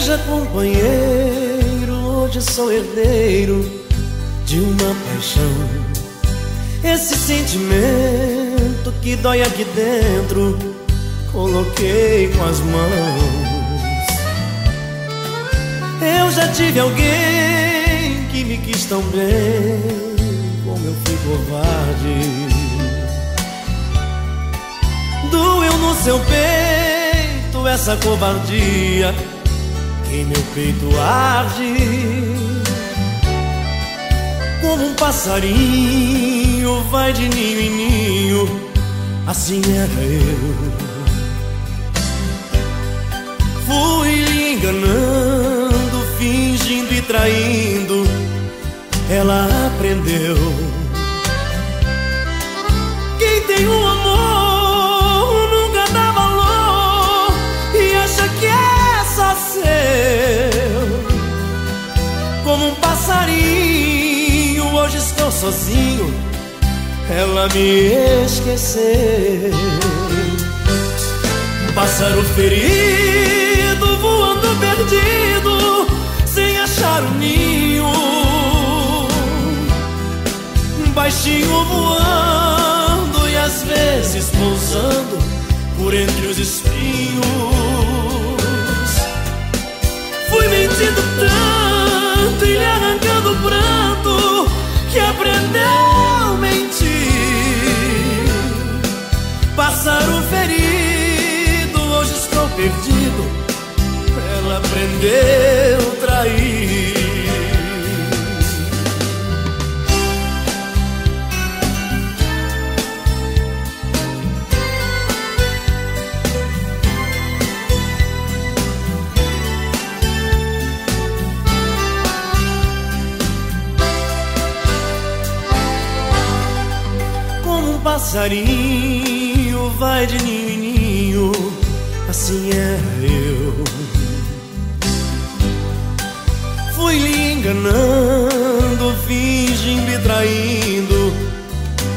Seja companheiro, hoje sou herdeiro de uma paixão. Esse sentimento que dói aqui dentro, coloquei com as mãos. Eu já tive alguém que me quis tão bem, como eu fui covarde. Doeu no seu peito essa covardia, em meu peito arde como um passarinho vai de ninho em ninho, assim era eu. Fui enganando, fingindo e traindo, ela aprendeu. Quem tem um estou sozinho, ela me esqueceu. Pássaro ferido, voando perdido, sem achar o ninho. Baixinho voando e às vezes pousando por entre os espinhos. Ferido, hoje estou perdido. Ela aprendeu trair. passarinho vai de ninho em ninho, assim é eu. Fui lhe enganando, fingindo e traindo,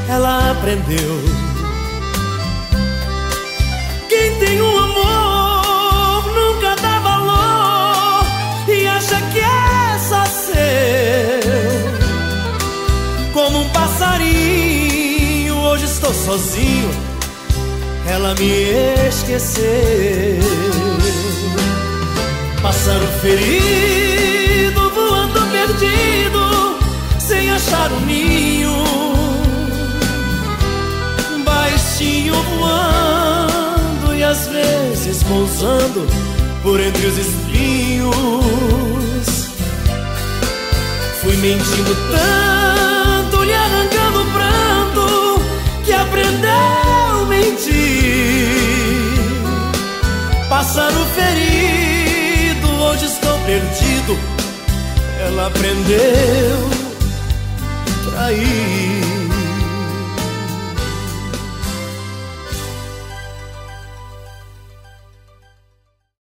ela aprendeu. Quem tem um amor nunca dá valor e acha que é só seu, como um passarinho hoje estou sozinho, ela me esqueceu. Pássaro ferido, voando perdido, sem achar um ninho. Baixinho voando e às vezes pousando por entre os espinhos. Fui mentindo tanto, trair.